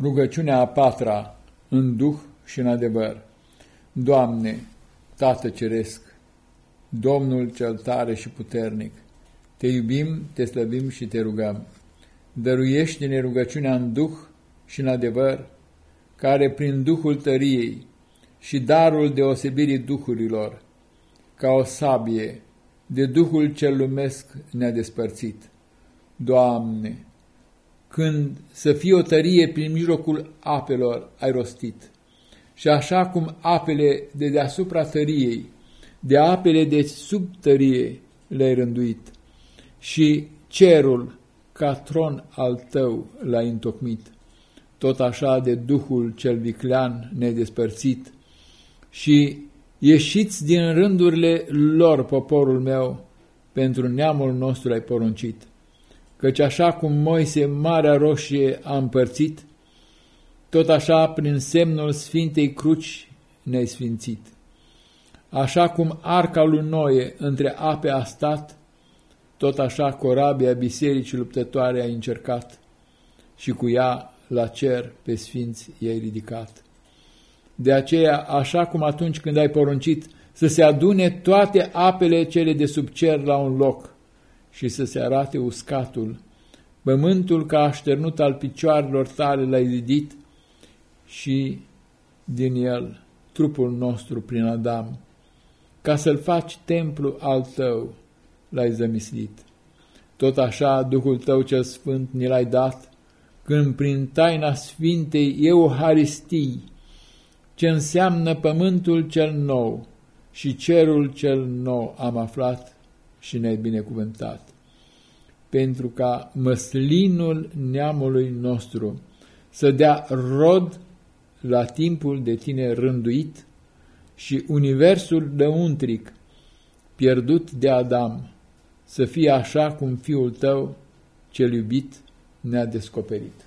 Rugăciunea a patra, în duh și în adevăr. Doamne, Tată Ceresc, Domnul cel tare și puternic, Te iubim, Te slăbim și Te rugăm. Dăruiește-ne rugăciunea în duh și în adevăr, care prin Duhul tăriei și darul deosebirii duhurilor, ca o sabie, de Duhul cel lumesc ne-a despărțit. Doamne, când să fie o tărie prin mijlocul apelor ai rostit. Și așa cum apele de deasupra tăriei, de apele de sub tărie le-ai rânduit și cerul ca tron al tău l-ai întocmit. Tot așa de Duhul cel viclean nedespărțit și ieșiți din rândurile lor, poporul meu, pentru neamul nostru ai poruncit căci așa cum Moise Marea Roșie a împărțit, tot așa prin semnul Sfintei Cruci ne-ai sfințit. Așa cum arca lui Noe între ape a stat, tot așa corabia bisericii luptătoare a încercat și cu ea la cer pe sfinți i-ai ridicat. De aceea, așa cum atunci când ai poruncit să se adune toate apele cele de sub cer la un loc, și să se arate uscatul. Pământul ca așternut al picioarelor tale l-ai zidit și din el trupul nostru prin Adam, ca să-l faci templu al tău, l-ai zămislit. Tot așa Duhul tău cel sfânt ni l-ai dat, când prin taina Sfintei Euharistii, ce înseamnă pământul cel nou și cerul cel nou am aflat și ne-ai binecuvântat. Pentru ca măslinul neamului nostru să dea rod la timpul de tine rânduit și universul dăuntric pierdut de Adam să fie așa cum fiul tău cel iubit ne-a descoperit.